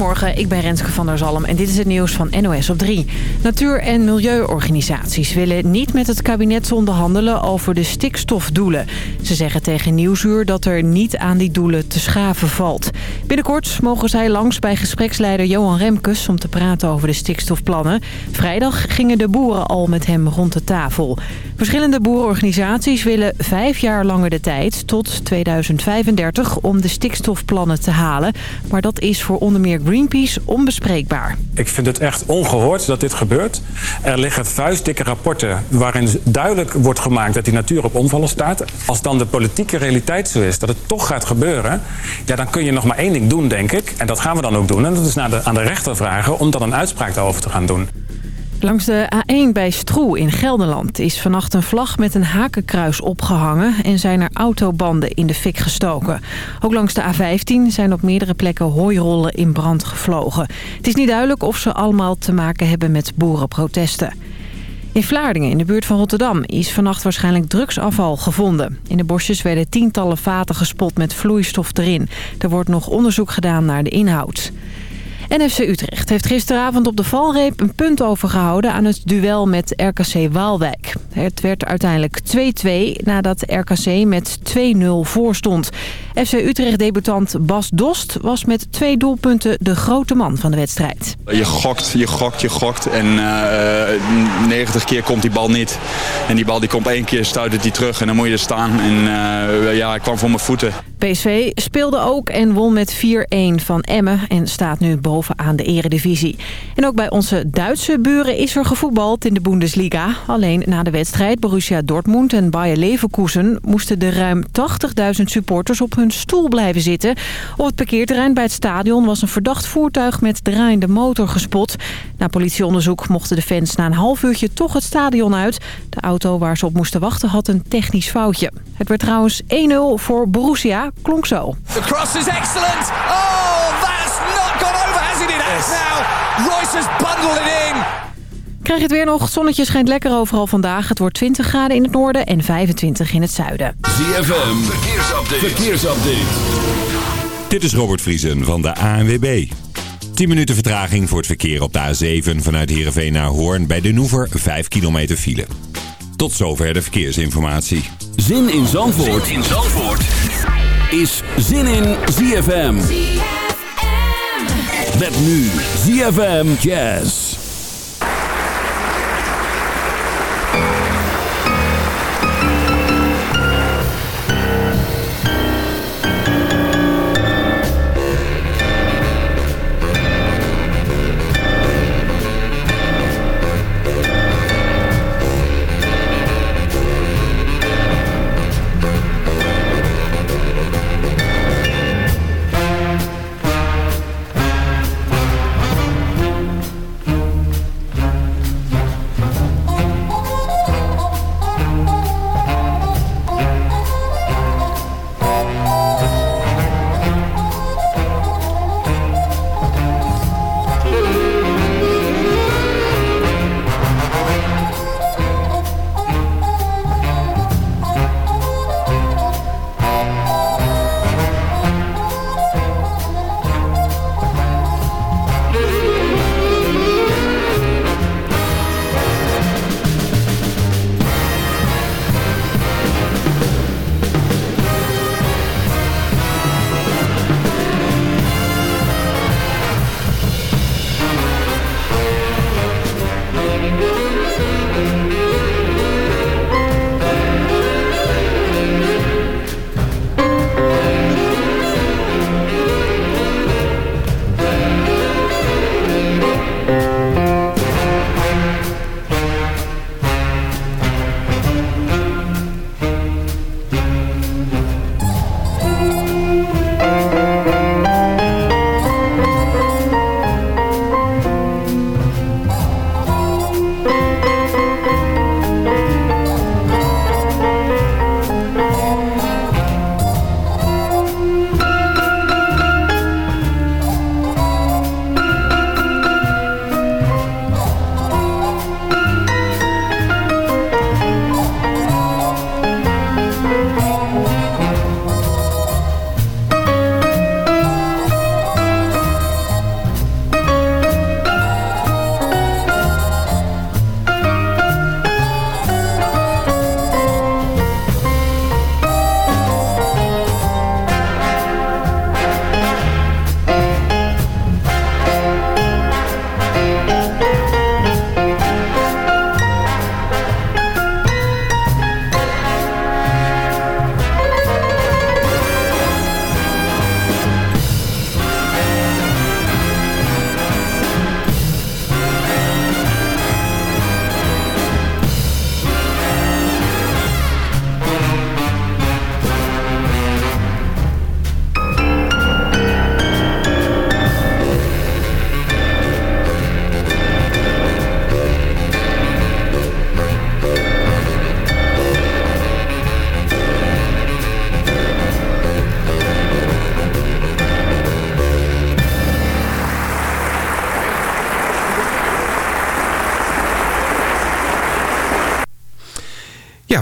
Goedemorgen, ik ben Renske van der Zalm en dit is het nieuws van NOS op 3. Natuur- en milieuorganisaties willen niet met het kabinet onderhandelen over de stikstofdoelen. Ze zeggen tegen Nieuwsuur dat er niet aan die doelen te schaven valt. Binnenkort mogen zij langs bij gespreksleider Johan Remkes om te praten over de stikstofplannen. Vrijdag gingen de boeren al met hem rond de tafel. Verschillende boerenorganisaties willen vijf jaar langer de tijd, tot 2035, om de stikstofplannen te halen. Maar dat is voor onder meer Greenpeace onbespreekbaar. Ik vind het echt ongehoord dat dit gebeurt. Er liggen vuistdikke rapporten waarin duidelijk wordt gemaakt dat die natuur op omvallen staat. Als dan de politieke realiteit zo is dat het toch gaat gebeuren... Ja, dan kun je nog maar één ding doen, denk ik. En dat gaan we dan ook doen. En dat is aan de rechter vragen om dan een uitspraak daarover te gaan doen. Langs de A1 bij Stroe in Gelderland is vannacht een vlag met een hakenkruis opgehangen... en zijn er autobanden in de fik gestoken. Ook langs de A15 zijn op meerdere plekken hooirollen in brand gevlogen. Het is niet duidelijk of ze allemaal te maken hebben met boerenprotesten. In Vlaardingen, in de buurt van Rotterdam, is vannacht waarschijnlijk drugsafval gevonden. In de bosjes werden tientallen vaten gespot met vloeistof erin. Er wordt nog onderzoek gedaan naar de inhoud. NFC Utrecht heeft gisteravond op de valreep een punt overgehouden aan het duel met RKC Waalwijk. Het werd uiteindelijk 2-2 nadat RKC met 2-0 voorstond. FC Utrecht-debutant Bas Dost was met twee doelpunten de grote man van de wedstrijd. Je gokt, je gokt, je gokt en uh, 90 keer komt die bal niet. En die bal die komt één keer, stuit het die terug en dan moet je er staan. En uh, ja, ik kwam voor mijn voeten. PSV speelde ook en won met 4-1 van Emmen en staat nu bovenaan de eredivisie. En ook bij onze Duitse buren is er gevoetbald in de Bundesliga. Alleen na de wedstrijd Borussia Dortmund en Bayer Leverkusen moesten de ruim 80.000 supporters op hun stoel blijven zitten. Op het parkeerterrein bij het stadion was een verdacht voertuig met draaiende motor gespot. Na politieonderzoek mochten de fans na een half uurtje toch het stadion uit. De auto waar ze op moesten wachten had een technisch foutje. Het werd trouwens 1-0 voor Borussia, klonk zo. The cross is excellent. Oh, has it? Has now. Royce has bundled it in. Krijg je het weer nog. Het zonnetje schijnt lekker overal vandaag. Het wordt 20 graden in het noorden en 25 in het zuiden. ZFM, verkeersupdate. verkeersupdate. Dit is Robert Vriesen van de ANWB. 10 minuten vertraging voor het verkeer op de A7 vanuit Heerenveen naar Hoorn. Bij de Noever 5 kilometer file. Tot zover de verkeersinformatie. Zin in Zandvoort, zin in Zandvoort. is Zin in ZFM. Met nu ZFM Jazz.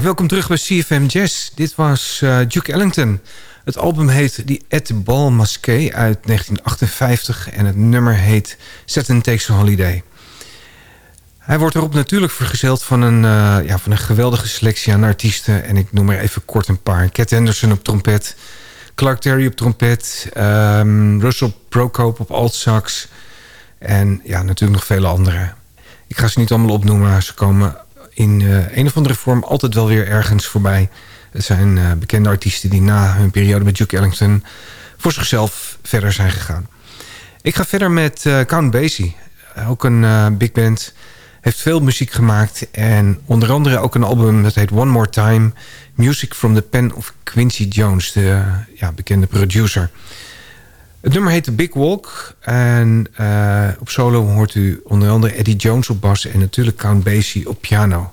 Welkom terug bij CFM Jazz. Dit was uh, Duke Ellington. Het album heet The Ed Ball Masqué uit 1958... en het nummer heet Saturn Takes a Holiday. Hij wordt erop natuurlijk vergezeld van een, uh, ja, van een geweldige selectie aan artiesten... en ik noem er even kort een paar. Cat Anderson op trompet, Clark Terry op trompet... Um, Russell Procope op alt-sax... en ja, natuurlijk nog vele andere. Ik ga ze niet allemaal opnoemen, ze komen in uh, een of andere vorm altijd wel weer ergens voorbij. Het zijn uh, bekende artiesten die na hun periode met Duke Ellington... voor zichzelf verder zijn gegaan. Ik ga verder met uh, Count Basie. Ook een big band. Heeft veel muziek gemaakt. En onder andere ook een album dat heet One More Time. Music from the Pen of Quincy Jones. De ja, bekende producer. Het nummer heet The Big Walk. En uh, op solo hoort u onder andere Eddie Jones op bas... en natuurlijk Count Basie op piano.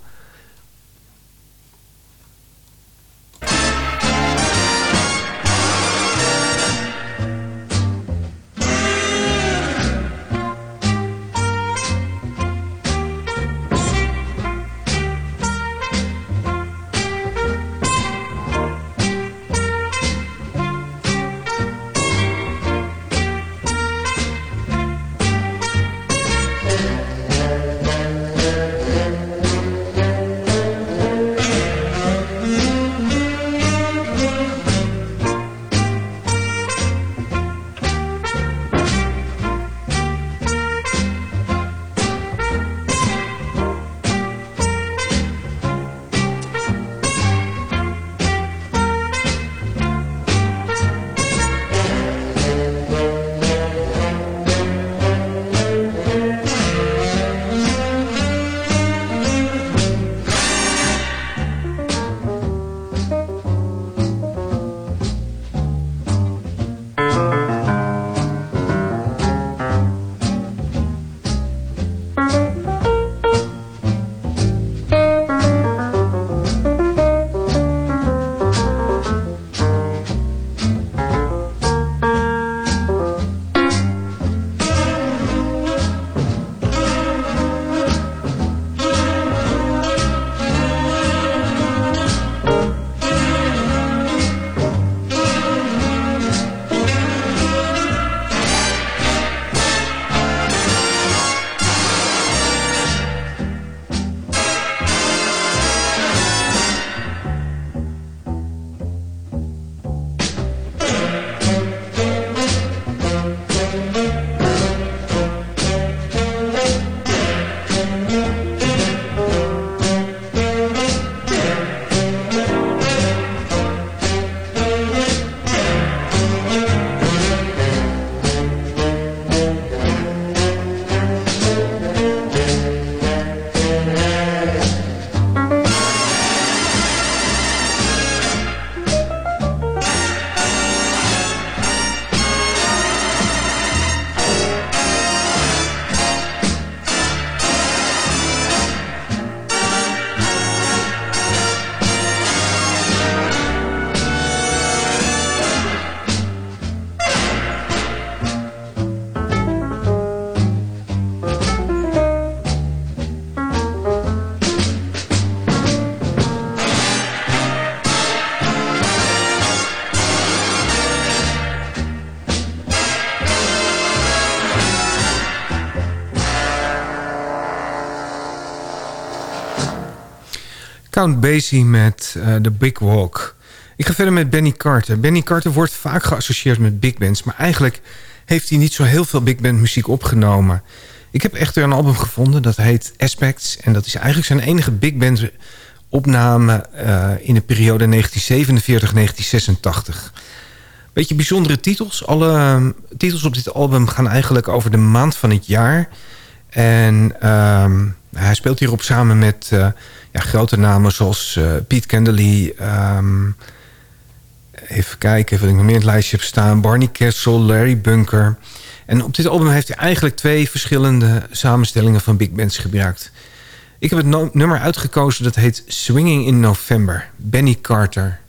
Count Basie met uh, The Big Walk. Ik ga verder met Benny Carter. Benny Carter wordt vaak geassocieerd met big bands... maar eigenlijk heeft hij niet zo heel veel big band muziek opgenomen. Ik heb echter een album gevonden, dat heet Aspects... en dat is eigenlijk zijn enige big band opname uh, in de periode 1947-1986. Beetje bijzondere titels. Alle uh, titels op dit album gaan eigenlijk over de maand van het jaar... En uh, hij speelt hierop samen met uh, grote namen zoals uh, Pete Kendley. Um, even kijken wat ik nog meer in het lijstje heb staan. Barney Kessel, Larry Bunker. En op dit album heeft hij eigenlijk twee verschillende samenstellingen van big bands gebruikt. Ik heb het nummer uitgekozen dat heet Swinging in November. Benny Carter.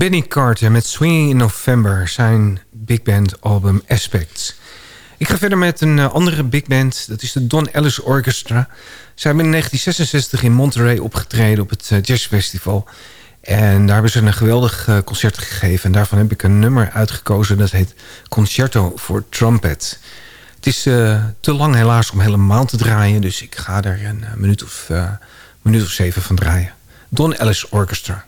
Benny Carter met Swinging in November, zijn big band album Aspects. Ik ga verder met een eh, andere big band, dat is de Don Ellis Orchestra. Zij hebben in 1966 in Monterey opgetreden op het uh, jazzfestival. En daar hebben ze een geweldig uh, concert gegeven. En daarvan heb ik een nummer uitgekozen, dat heet Concerto voor Trumpet. Het is te lang helaas om helemaal te draaien, dus ik ga er een minuut, of, minuut of zeven van draaien. Don Ellis Orchestra.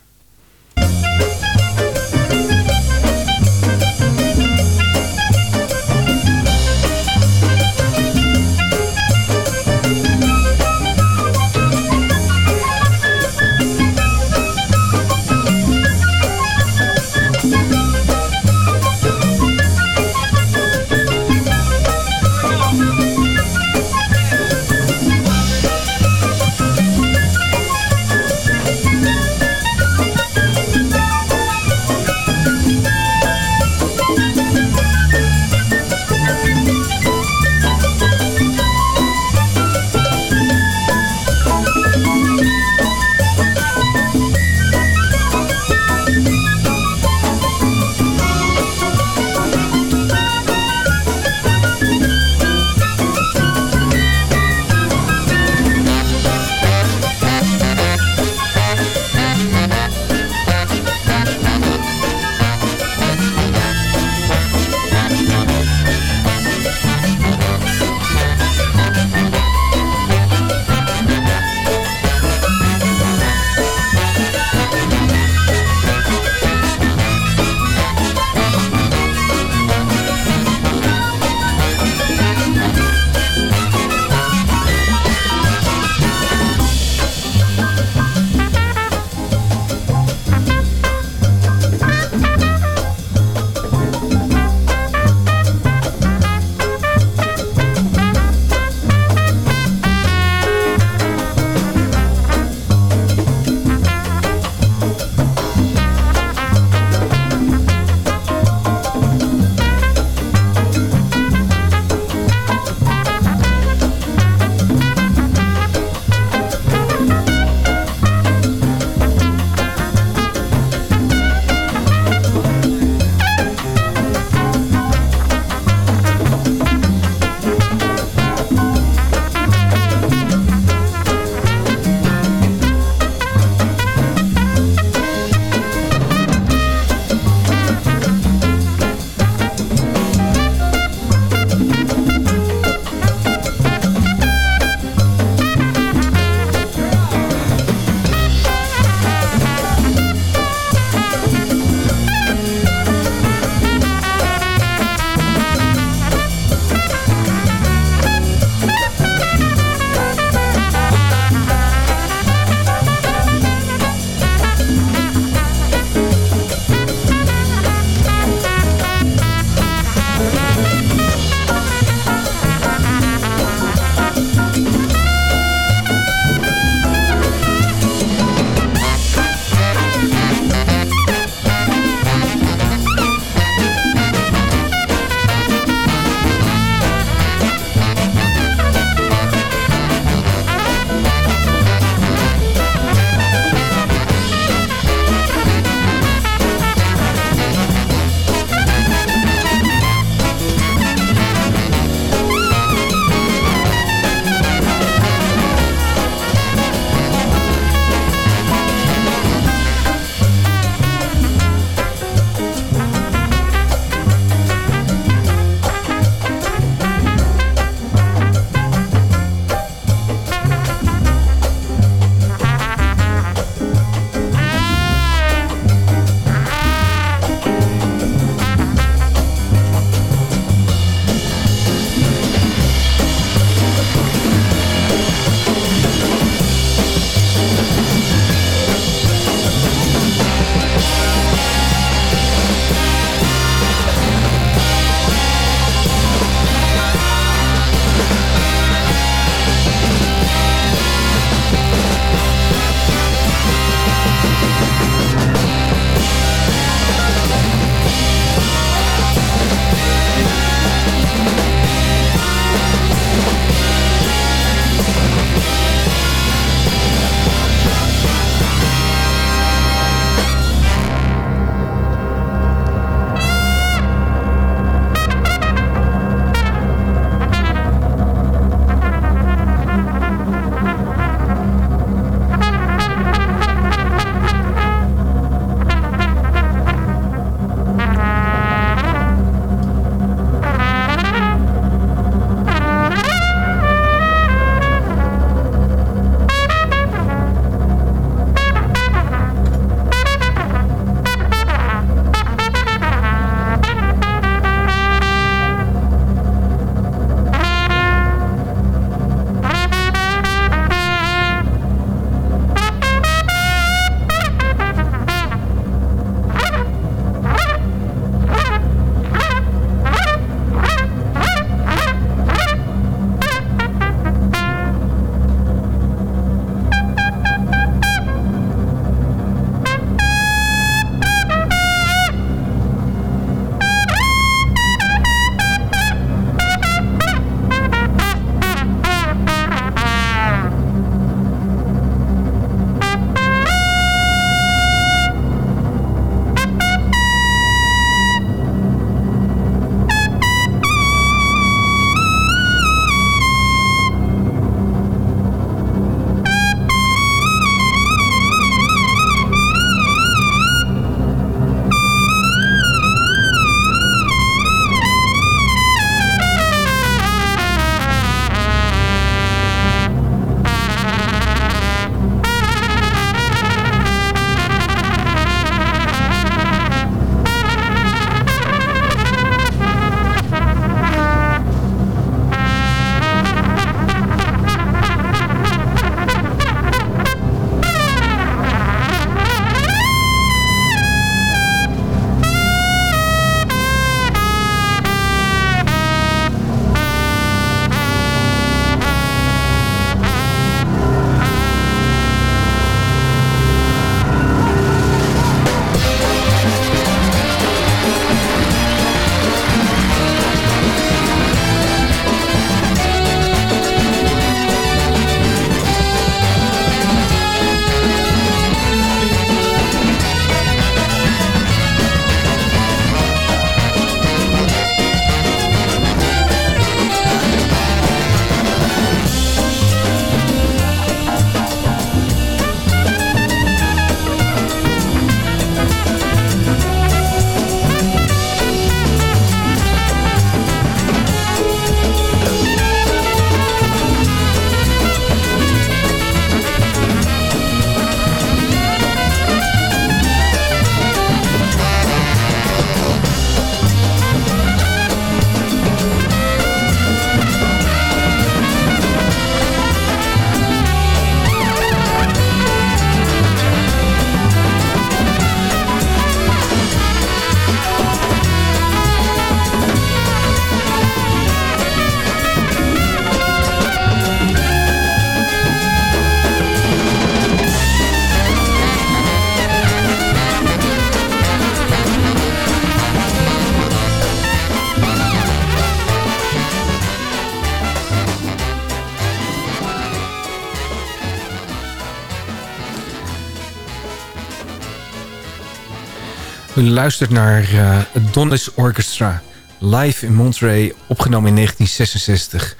U luistert naar uh, het Donis Orchestra, live in Monterey, opgenomen in 1966.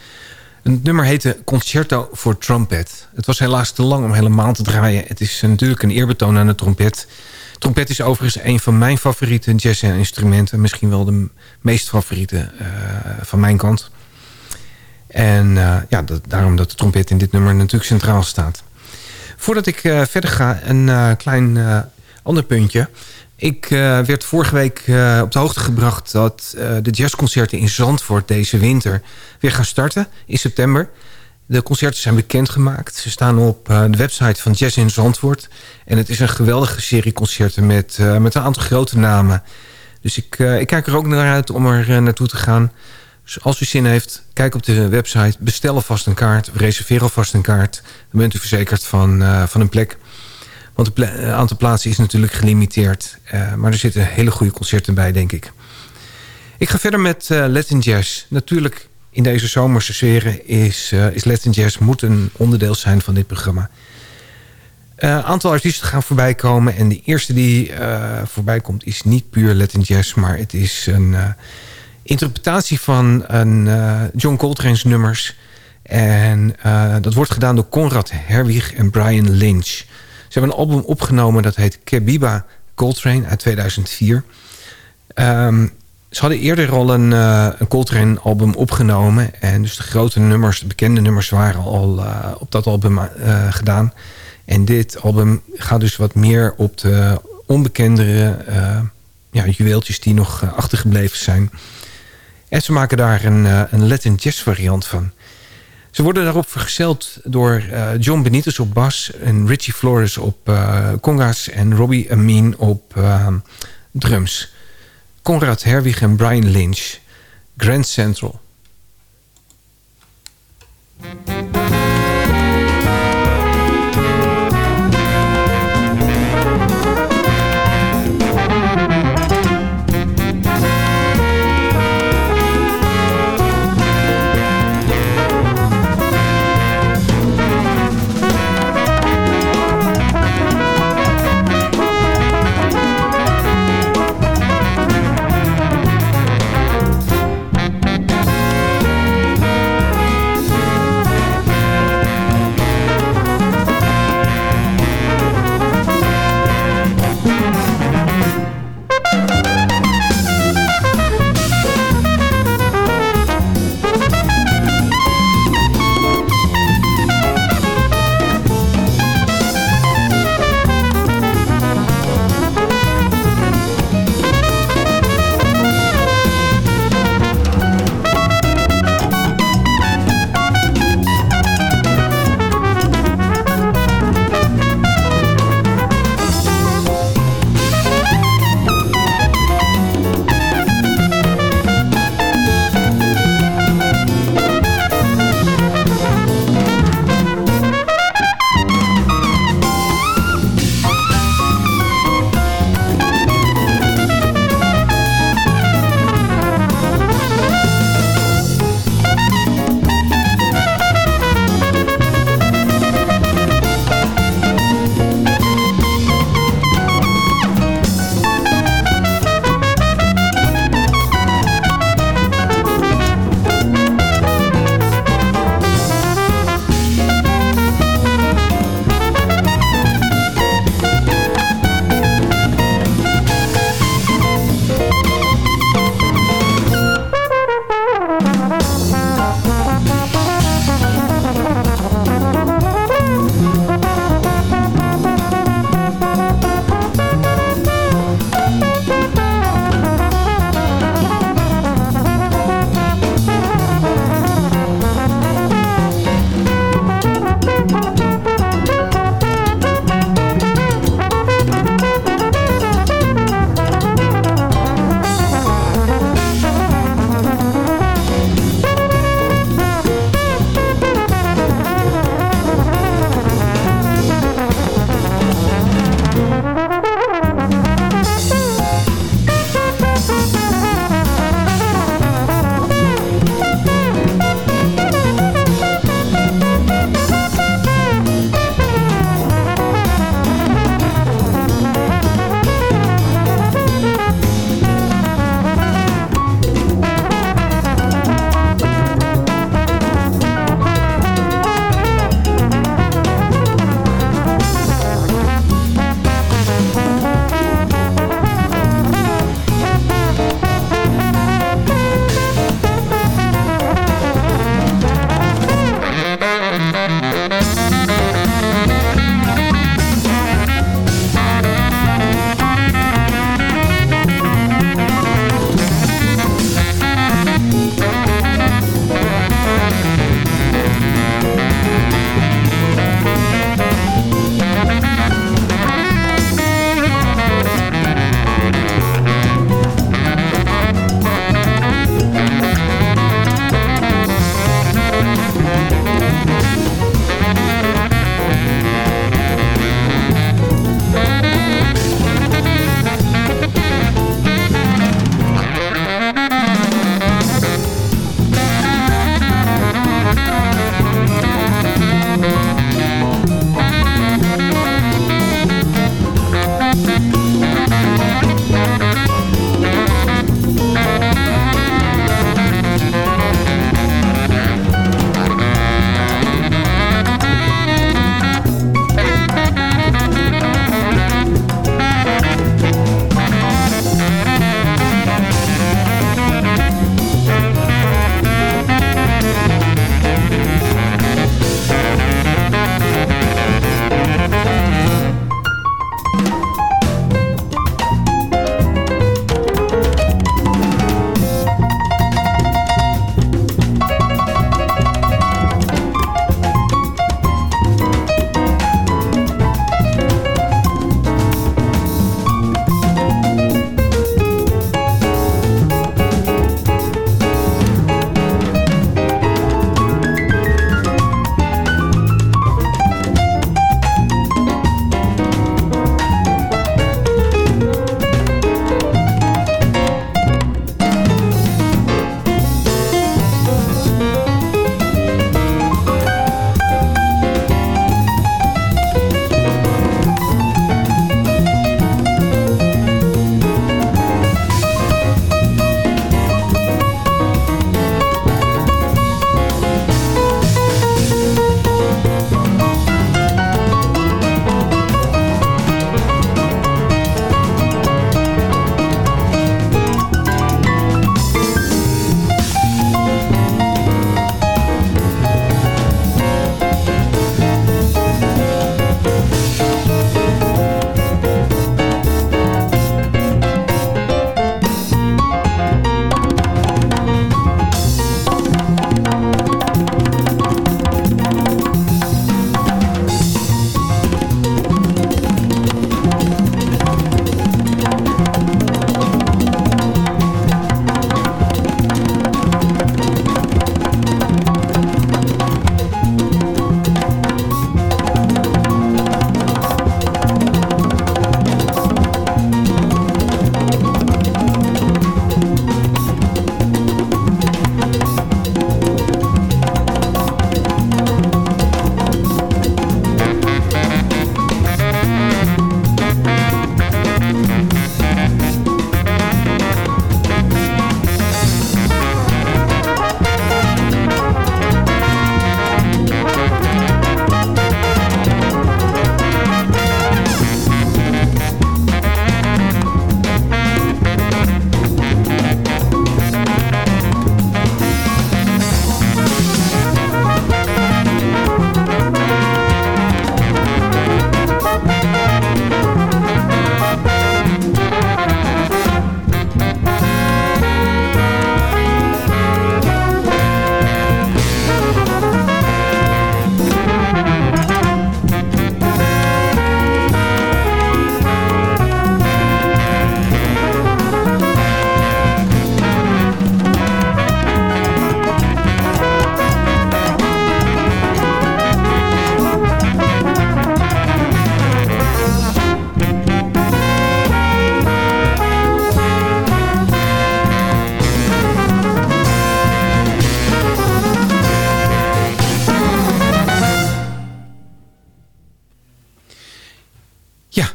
Het nummer heette Concerto voor Trompet. Het was helaas te lang om helemaal te draaien. Het is natuurlijk een eerbetoon aan de trompet. Trompet is overigens een van mijn favoriete jazz-instrumenten. Misschien wel de meest favoriete uh, van mijn kant. En uh, ja, dat, daarom dat de trompet in dit nummer natuurlijk centraal staat. Voordat ik verder ga, een klein ander puntje. Ik uh, werd vorige week uh, op de hoogte gebracht dat uh, de jazzconcerten in Zandvoort deze winter weer gaan starten in september. De concerten zijn bekendgemaakt. Ze staan op de website van Jazz in Zandvoort. En het is een geweldige serie concerten met, met een aantal grote namen. Dus ik, ik kijk er ook naar uit om er naartoe te gaan. Dus als u zin heeft, kijk op de website. Bestel alvast een kaart, reserveer alvast een kaart. Dan bent u verzekerd van, van een plek. Want het aantal plaatsen is natuurlijk gelimiteerd. Uh, maar er zitten hele goede concerten bij, denk ik. Ik ga verder met uh, Latin Jazz. Natuurlijk, in deze zomerse sferen is, uh, is Latin Jazz moet een onderdeel zijn van dit programma. Een aantal artiesten gaan voorbij komen. En de eerste die voorbij komt is niet puur Latin Jazz. Maar het is een interpretatie van een John Coltrane's nummers. En dat wordt gedaan door Conrad Herwig en Brian Lynch... Ze hebben een album opgenomen dat heet Kebiba Coltrane uit 2004. Um, ehm, ze hadden eerder al een, uh, een Coltrane-album opgenomen. En dus de grote nummers, de bekende nummers waren al uh, op dat album uh, gedaan. En dit album gaat dus wat meer op de onbekendere ja, juweeltjes die nog achtergebleven zijn. En ze maken daar een, een Latin jazz variant van. Ze worden daarop vergezeld door uh, John Benitez op bas... en Richie Flores op uh, conga's en Robbie Amin op uh, drums. Conrad Herwig en Brian Lynch. Grand Central.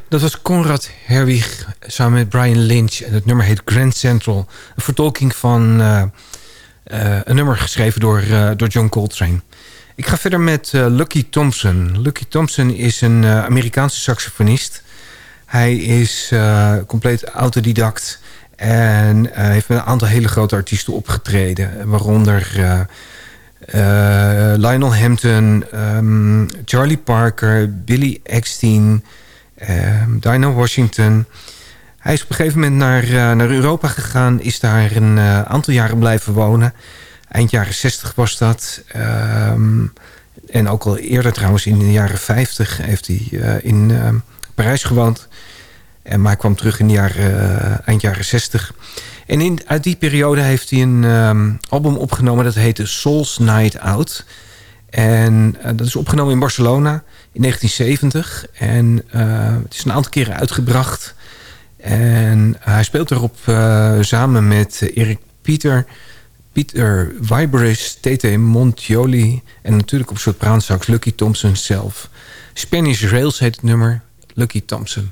Dat was Conrad Herwig samen met Brian Lynch. En het nummer heet Grand Central. Een vertolking van uh, uh, een nummer geschreven door, uh, door John Coltrane. Ik ga verder met Lucky Thompson. Lucky Thompson is een Amerikaanse saxofonist. Hij is compleet autodidact. En heeft met een aantal hele grote artiesten opgetreden. Waaronder Lionel Hampton, um, Charlie Parker, Billy Eckstein... Ehm, Dino Washington. Hij is op een gegeven moment naar, uh, naar Europa gegaan. Is daar een uh, aantal jaren blijven wonen. Eind jaren 60 was dat. Um, en ook al eerder trouwens in de jaren 50 heeft hij uh, in uh, Parijs gewoond. En, maar hij kwam terug in de jaren, eind jaren 60. En in, uit die periode heeft hij een um, album opgenomen. Dat heette Souls Night Out. En dat is opgenomen in Barcelona in 1970. En uh, het is een aantal keren uitgebracht. En hij speelt erop uh, samen met Erik Pieter... Pieter Viberis, T.T. Montioli... en natuurlijk op sopraansax Lucky Thompson zelf. Spanish Rails heet het nummer. Lucky Thompson.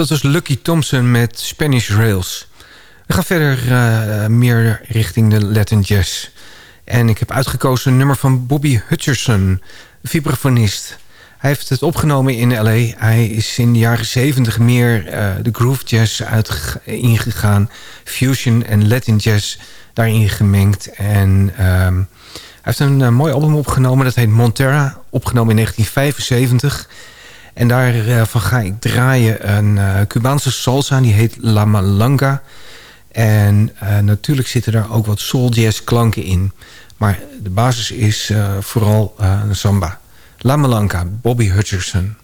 Dat was Lucky Thompson met Spanish Rails. We gaan verder uh, meer richting de Latin Jazz. En ik heb uitgekozen een nummer van Bobby Hutcherson, vibrafonist. Hij heeft het opgenomen in L.A. Hij is in de jaren 70 meer uh, de groove jazz ingegaan. Fusion en Latin jazz daarin gemengd. En um, hij heeft een uh, mooi album opgenomen. Dat heet Montera. Opgenomen in 1975. En daarvan ga ik draaien een uh, Cubaanse salsa. Die heet La Malanga. En uh, natuurlijk zitten daar ook wat soul jazz klanken in. Maar de basis is uh, vooral samba. La Malanga, Bobby Hutcherson.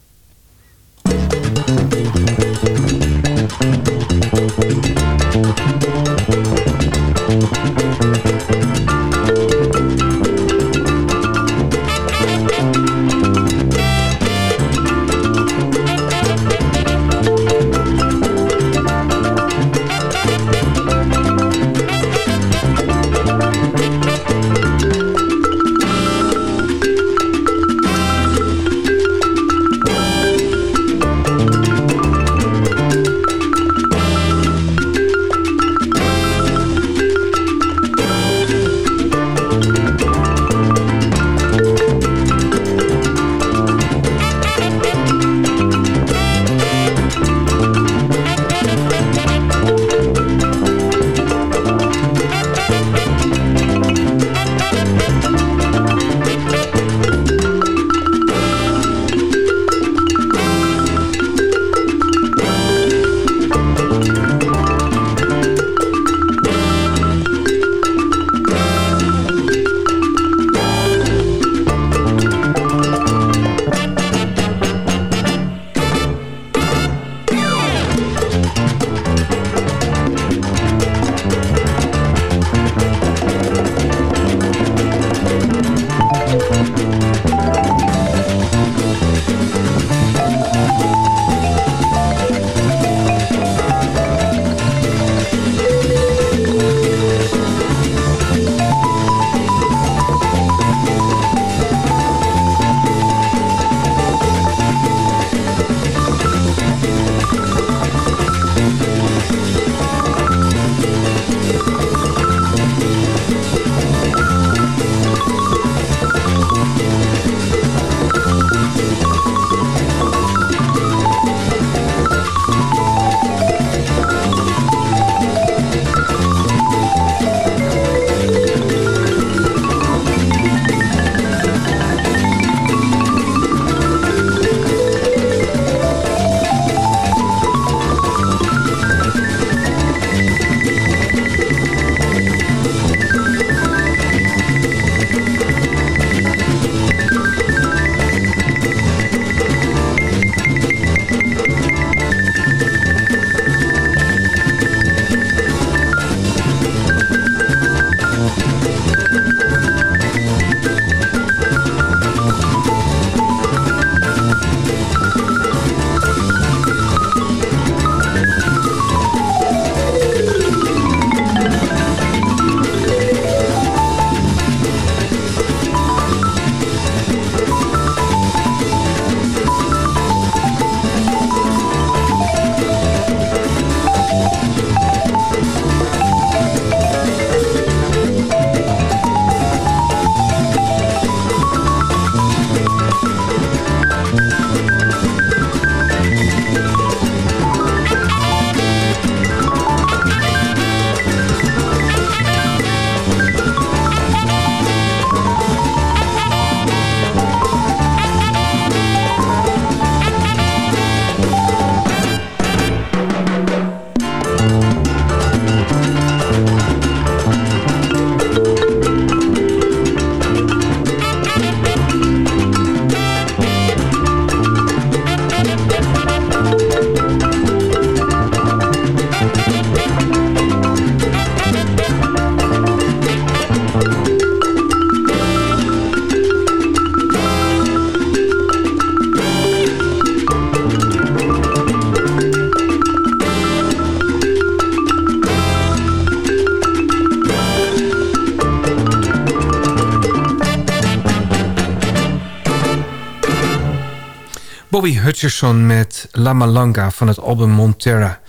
Hutcherson met La Malanga van het album Montera.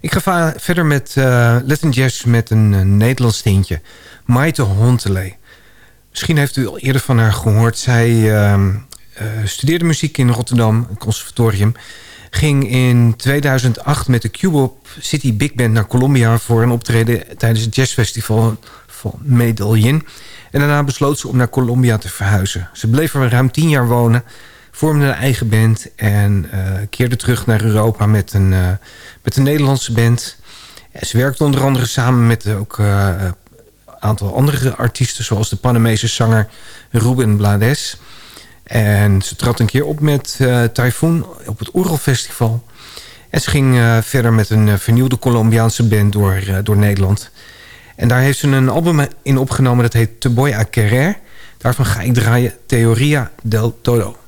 Ik ga verder met uh, Latin Jazz met een uh, Nederlands tintje. Maite Hontelee. Misschien heeft u al eerder van haar gehoord. Zij uh, studeerde muziek in Rotterdam, een conservatorium. Ging in 2008 met de Cubop City Big Band naar Colombia... voor een optreden tijdens het jazzfestival van Medellin. En daarna besloot ze om naar Colombia te verhuizen. Ze bleef er ruim tien jaar wonen vormde een eigen band en uh, keerde terug naar Europa met een, uh, met een Nederlandse band. ze werkte onder andere samen met ook uh, een aantal andere artiesten... zoals de Panamese zanger Ruben Blades. En ze trad een keer op met Typhoon op het Oerl Festival. En ze ging verder met een vernieuwde Colombiaanse band door, door Nederland. En daar heeft ze een album in opgenomen dat heet Te Boy a Querer. Daarvan ga ik draaien Theoria del Todo.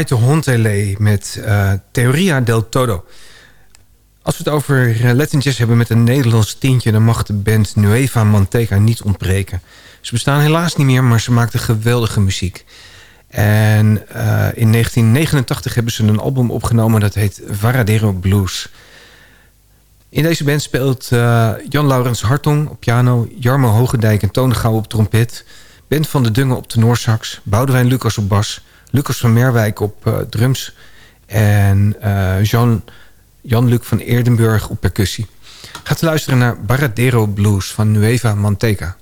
Maite Hontele met uh, Theoria del Todo. Als we het over uh, Latin hebben met een Nederlands tintje... dan mag de band Nueva Manteca niet ontbreken. Ze bestaan helaas niet meer, maar ze maakten geweldige muziek. En uh, in 1989 hebben ze een album opgenomen... dat heet Varadero Blues. In deze band speelt Jan Laurens Hartong op piano... Jarmo Hogendijk en Toon Gouw op trompet... Ben van de Dungen op tenorsax... Boudewijn Lucas op bas... Lucas van Merwijk op uh, drums... en uh, Jean, Jan-Luc van Eerdenburg op percussie. Gaat luisteren naar Baradero Blues van Nueva Manteca.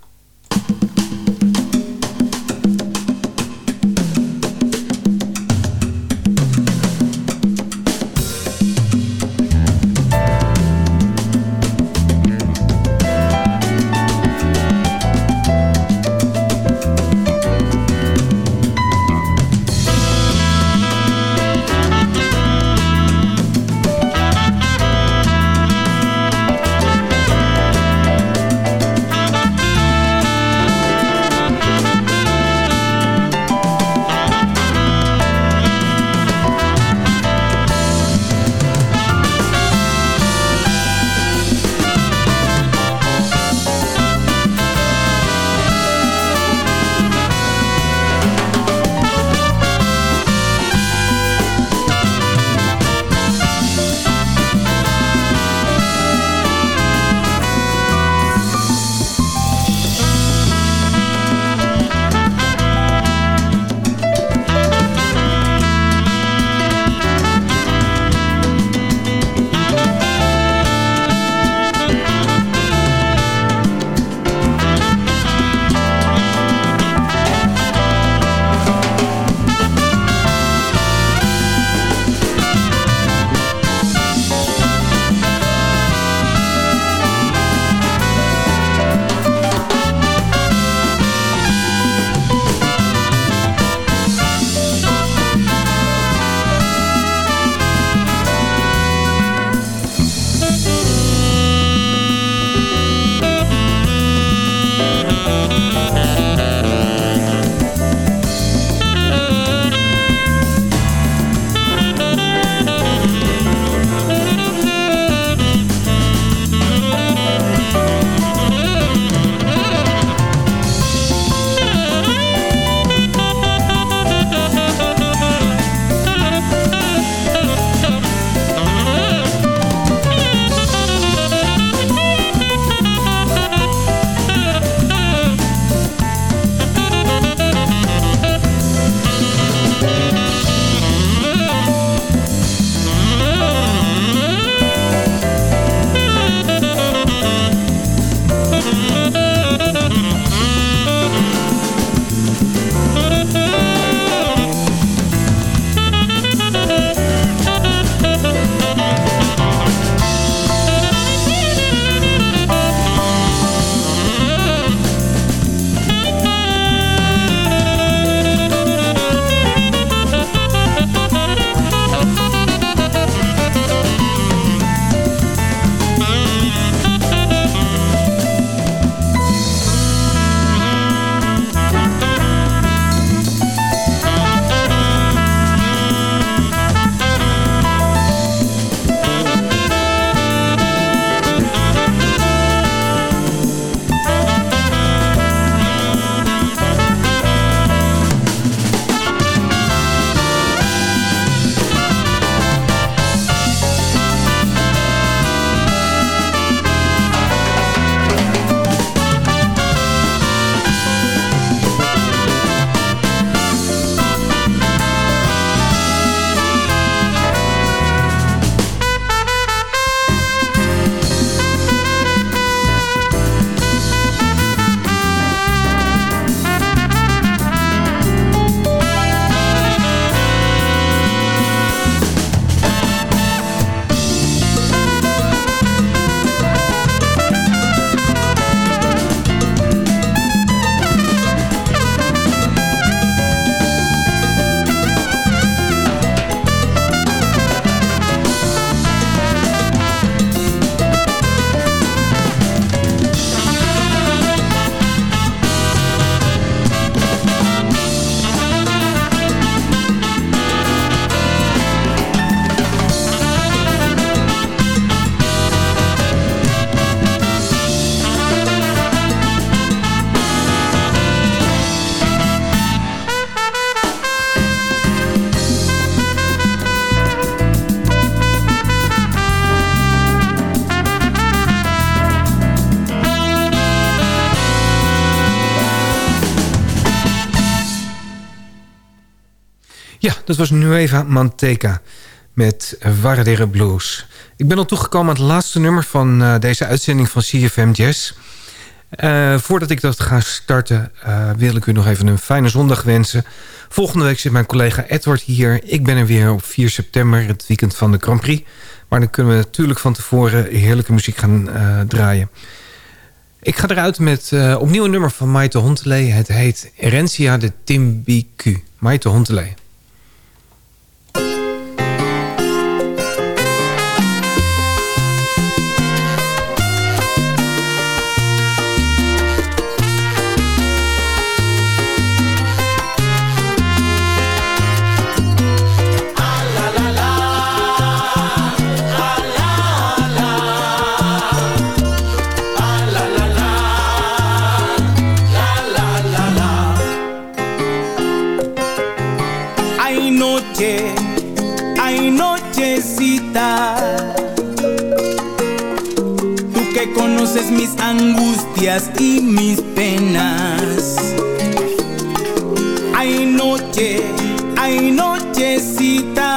Dat was Nueva Manteca met Waradere Blues. Ik ben al toegekomen aan het laatste nummer van uh, deze uitzending van CFM Jazz. Uh, voordat ik dat ga starten uh, wil ik u nog even een fijne zondag wensen. Volgende week zit mijn collega Edward hier. Ik ben er weer op 4 september, het weekend van de Grand Prix. Maar dan kunnen we natuurlijk van tevoren heerlijke muziek gaan draaien. Ik ga eruit met opnieuw een nummer van Maite Hontelee. Het heet Erencia de Timbicu. Maite Hontelee. Angustias y mis penas. Hay noche, hay nochecita.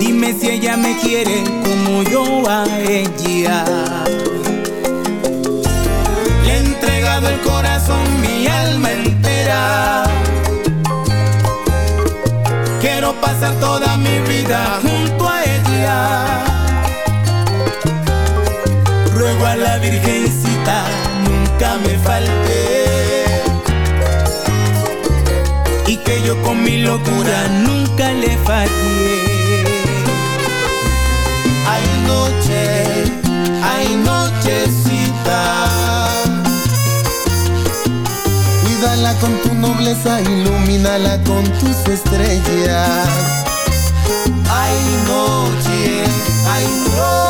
Dime si ella me quiere como yo a ella. Le he entregado el corazón, mi alma entera. Quiero pasar toda mi vida junto a ella Virgencita nunca me falte y que yo con mi locura nunca le falle. Hay noche, hay nochecita. Cuídala con tu nobleza, ilumínala con tus estrellas. Hay noche, hay noche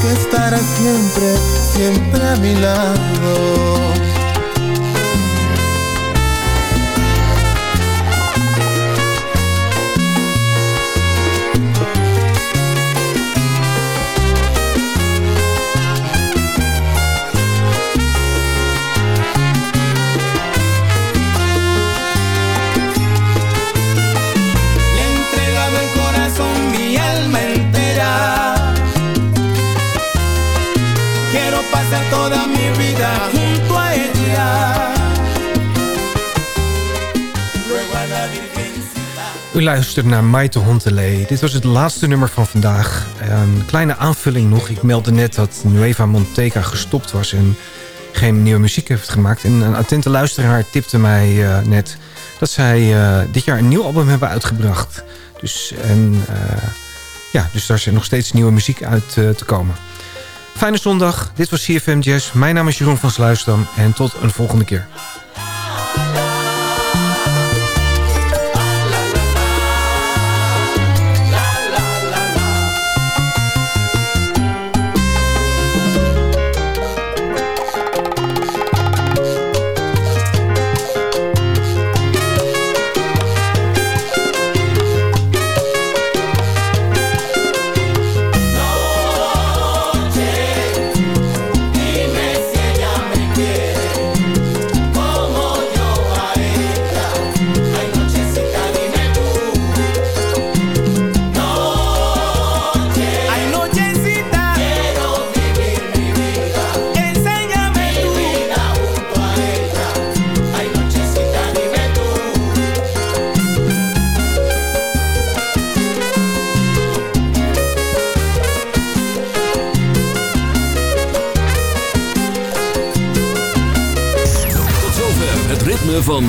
que estará siempre, siempre a mi lado. U luistert naar Maite Hontelee. Dit was het laatste nummer van vandaag. Een kleine aanvulling nog. Ik meldde net dat Nueva Monteca gestopt was... en geen nieuwe muziek heeft gemaakt. En een attente luisteraar tipte mij uh, net... dat zij uh, dit jaar een nieuw album hebben uitgebracht. Dus, en, uh, ja, dus daar is nog steeds nieuwe muziek uit te komen. Fijne zondag, dit was CFM Jazz. Mijn naam is Jeroen van Sluisdam en tot een volgende keer.